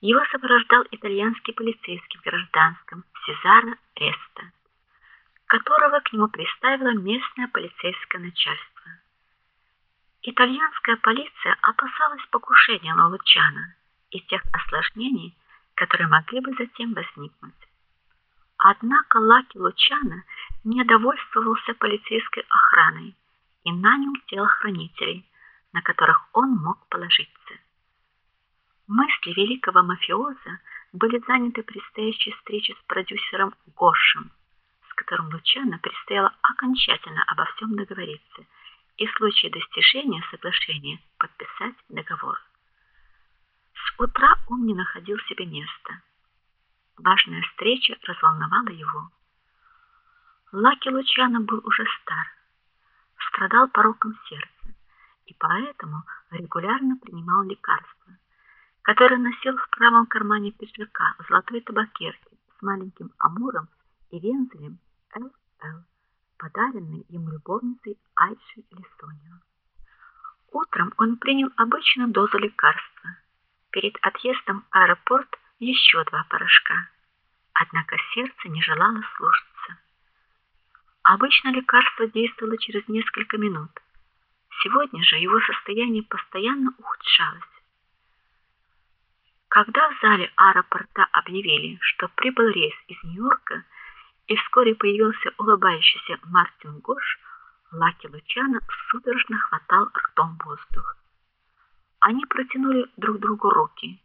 Его сопровождал итальянский полицейский в гражданском Сезаро Реста, которого к нему представило местное полицейское начальство. Итальянская полиция опасалась покушения на Лучана и тех осложнений, которые могли бы затем возникнуть. Однако Лаки Лучана не довольствовался полицейской охраной и нанял телохранителей, на которых он мог положиться. Мысли великого мафиоза были заняты предстоящей встречей с продюсером Гошем, с которым Лучано предстояло окончательно обо всем договориться и в случае достижения соглашения подписать договор. С утра он не находил себе места. Важная встреча разволновала его. Лаки Лучано был уже стар, страдал пороком сердца и поэтому регулярно принимал лекарства, которые носил в правом кармане пиджака золотой табакерке с маленьким амуром и вензелем LL, подаренный ему любовницей Айши Лисонио. Утром он принял обычную дозу лекарства. Перед отъездом в аэропорт еще два порошка. Однако сердце не желало слушаться. Обычно лекарство действовало через несколько минут. Сегодня же его состояние постоянно ухудшалось. Когда в зале аэропорта объявили, что прибыл рейс из Нью-Йорка, и вскоре появился улыбающийся Мартин Гош, Лаки Лучано судорожно хватал ртом воздух. Они протянули друг другу руки,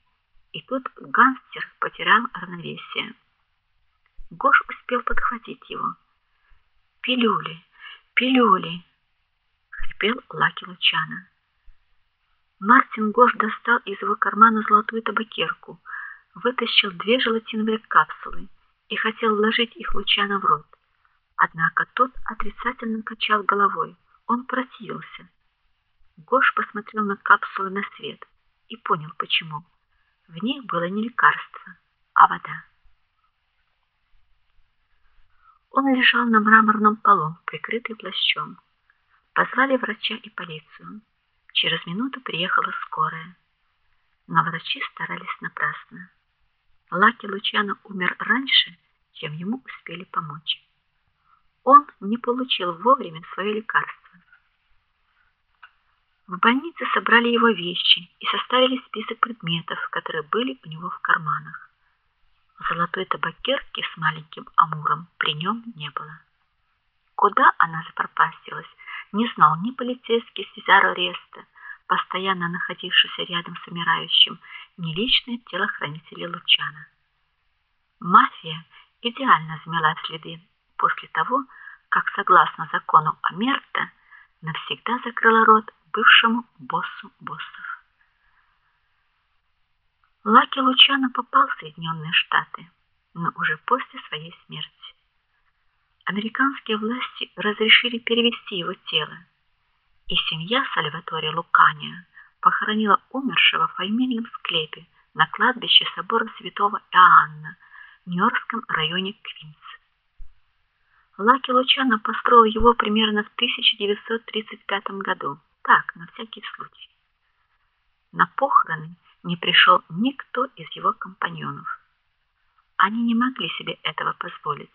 и тут гангстер потерял равновесие. Гош успел подхватить его. "Пилюли, пилюли", хрипел Лаки Лучано. Мартин Гош достал из его кармана золотую табакерку, вытащил две желатиновые капсулы и хотел вложить их Лучано в рот. Однако тот отрицательно качал головой. Он противился. Гош посмотрел на капсулы на свет и понял почему. В них было не лекарство, а вода. Он лежал на мраморном полу, прикрытый плащом. Позвали врача и полицию. Через минуту приехала скорая. Но врачи старались напрасно. Лаки Лучано умер раньше, чем ему успели помочь. Он не получил вовремя свое лекарство. В больнице собрали его вещи и составили список предметов, которые были у него в карманах. Золотой табакерки с маленьким амуром при нем не было. Куда она запропастилась, не знал ни полицейский Сезаро Реста, постоянно находившийся рядом с умирающим, ни личные телохранители Лучана. Мафия идеально замела следы после того, как согласно закону Амерта навсегда закрыла рот бывшему боссу боссов. Лаки Лучано попал в Соединенные Штаты, но уже после своей смерти американские власти разрешили перевести его тело, и семья Сальваторе Лукания похоронила умершего в фамильном склепе на кладбище собора Святого Иоанна в Нью-Йоркском районе Квинс. Лаки Лучано построил его примерно в 1935 году, так, на всякий случай. На похороны не пришел никто из его компаньонов. Они не могли себе этого позволить.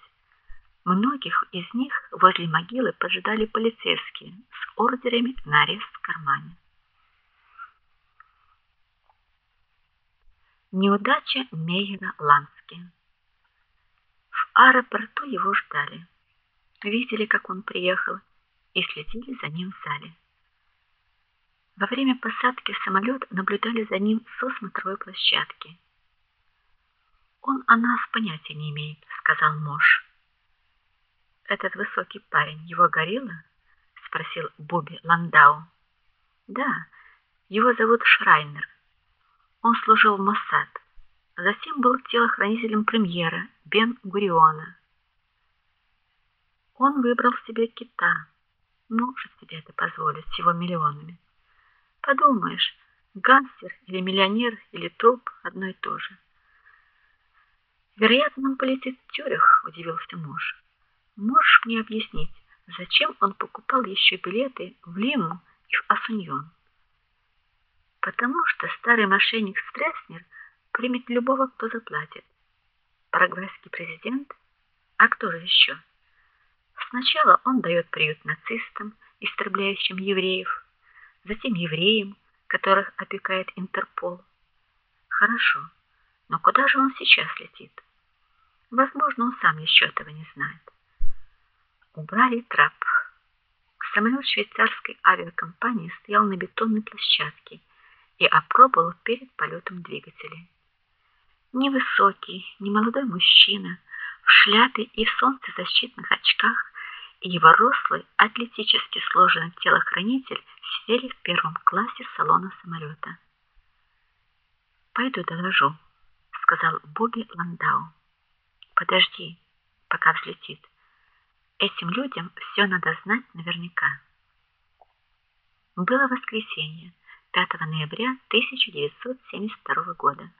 Многих из них возле могилы поджидали полицейские с ордерами на арест в кармане. Неудача Мейера Лански. В аэропорту его ждали. Видели, как он приехал, и следили за ним в зале. Во время посадки в самолет наблюдали за ним со смотровой площадки. Он о нас понятия не имеет, сказал Мош. Этот высокий парень его горилла? спросил Бобби Ландау. Да, его зовут Шрайнер. Он служил в Моссад. Затем был телохранителем премьера Бен-Гуриона. Он выбрал себе кита. Может себе это позволить с его миллионами. Подумаешь, гангстер или миллионер или труп одно и то же. Вероятно, он полетит в Тюрих, удивился муж. Можешь мне объяснить, зачем он покупал еще билеты в Лиму и в Асуньон? Потому что старый мошенник Стресснер примет любого, кто заплатит. Парагвайский президент, а кто же еще? Сначала он дает приют нацистам, истребляющим евреев, затем евреям, которых опекает Интерпол. Хорошо. Но куда же он сейчас летит? Возможно, он сам еще этого не знает. Убрали трап. Самолет швейцарской авиакомпании стоял на бетонной площадке и опробовал перед полетом двигатели. Невысокий, немолодой мужчина в шляпе и в солнцезащитных очках и его рослый, атлетически сложенный телохранитель сидели в первом классе салона самолета. "Пойду доложу", сказал Бобби Ландау. "Подожди, пока взлетит. Этим людям все надо знать наверняка". Было воскресенье, 5 ноября 1972 года.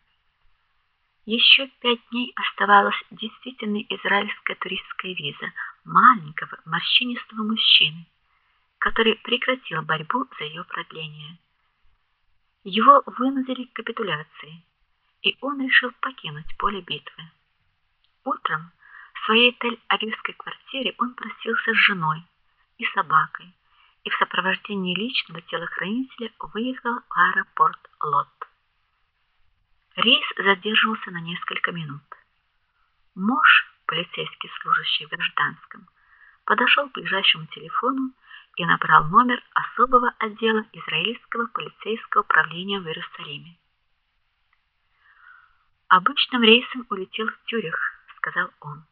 Еще пять дней оставалась действительно израильская туристская виза маленького морщинистого мужчины, который прекратил борьбу за ее продление. Его вынудили к капитуляции, и он решил покинуть поле битвы. Своей Тель-Авивской квартире он просился с женой и собакой, и в сопровождении личного телохранителя выехал в аэропорт Лот. Рейс задерживался на несколько минут. Муж, полицейский служащий в гражданском, подошел к ближайшему телефону и набрал номер особого отдела израильского полицейского управления в Иерусалиме. Обычным рейсом улетел в Тюрих, сказал он.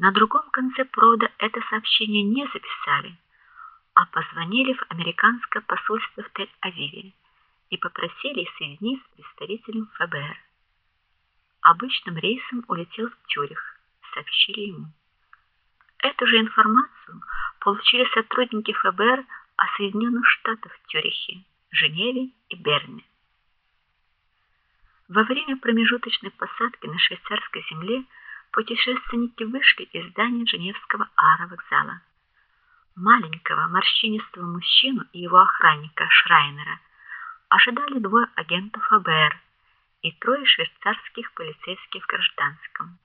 На другом конце провода это сообщение не записали, а позвонили в американское посольство в Тель-Авиве и попросили соединить с представителем ФБР. Обычным рейсом улетел в Цюрих, сообщили ему. Эту же информацию получили сотрудники ФБР о Соединенных Штатах в Цюрихе, Женеве и Берне. Во время промежуточной посадки на швейцарской земле путешественники вышли из здания Женевского аэровокзала. Маленького морщинистого мужчину и его охранника Шрайнера ожидали двое агентов ФБР и трое швейцарских полицейских в гражданском.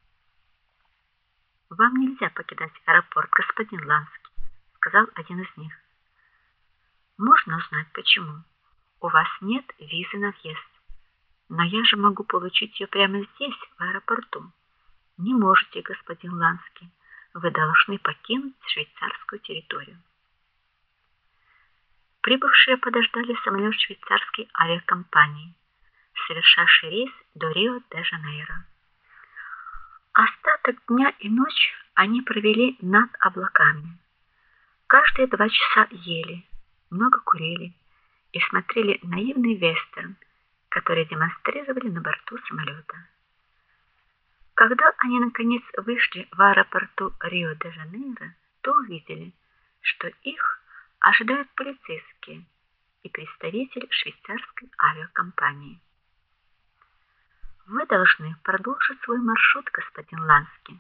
Вам нельзя покидать аэропорт, господин Ланский, сказал один из них. Можно узнать почему? У вас нет визы на въезд. Но я же могу получить ее прямо здесь, в аэропорту. Не можете, господин Ланский. Вы должны покинуть швейцарскую территорию. Прибывшие подождали самолет швейцарской авиакомпании, совершавший рейс до Рио-де-Жанейро. Остаток дня и ночь они провели над облаками. Каждые два часа ели, много курили и смотрели наивный вестерн, который демонстрировали на борту самолета. Когда они наконец вышли в аэропорту Рио-де-Жанейро, то увидели, что их ожидают полицейские и представитель швейцарской авиакомпании. Вы должны продолжить свой маршрут, господин Ланский,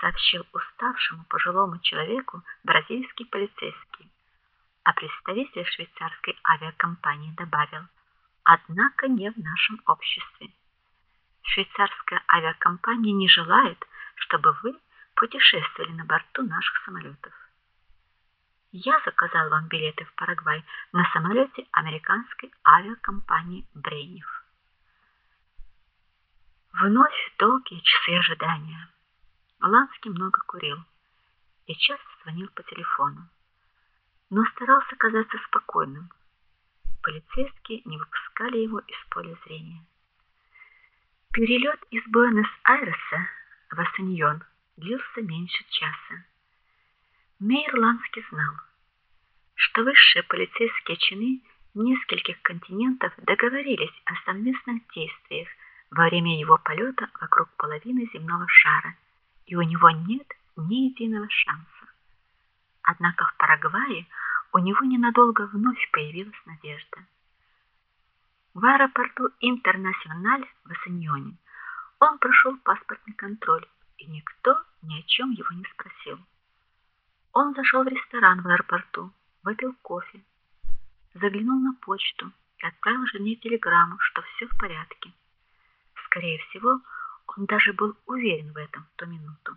сообщил уставшему пожилому человеку бразильский полицейский. А представитель швейцарской авиакомпании добавил: "Однако не в нашем обществе. Швейцарская авиакомпания не желает, чтобы вы путешествовали на борту наших самолетов. Я заказал вам билеты в Парагвай на самолете американской авиакомпании Брейнев. Вновь долгие часы ожидания. Ланский много курил и часто звонил по телефону, но старался казаться спокойным. Полицейские не выпускали его из поля зрения. Перелет из Буэнос-Айреса в Асуньон длился меньше часа. Мейер Ланский знал, что высшие полицейские чины нескольких континентов договорились о совместных действиях во время его полета вокруг половины земного шара, и у него нет ни единого шанса. Однако в Парагвае у него ненадолго вновь появилась надежда. В аэропорту Интернациональ в Асаньоне он прошел паспортный контроль, и никто ни о чем его не спросил. Он зашел в ресторан в аэропорту, выпил кофе, заглянул на почту и отправил жене телеграмму, что все в порядке. Скорее всего, он даже был уверен в этом в ту минуту.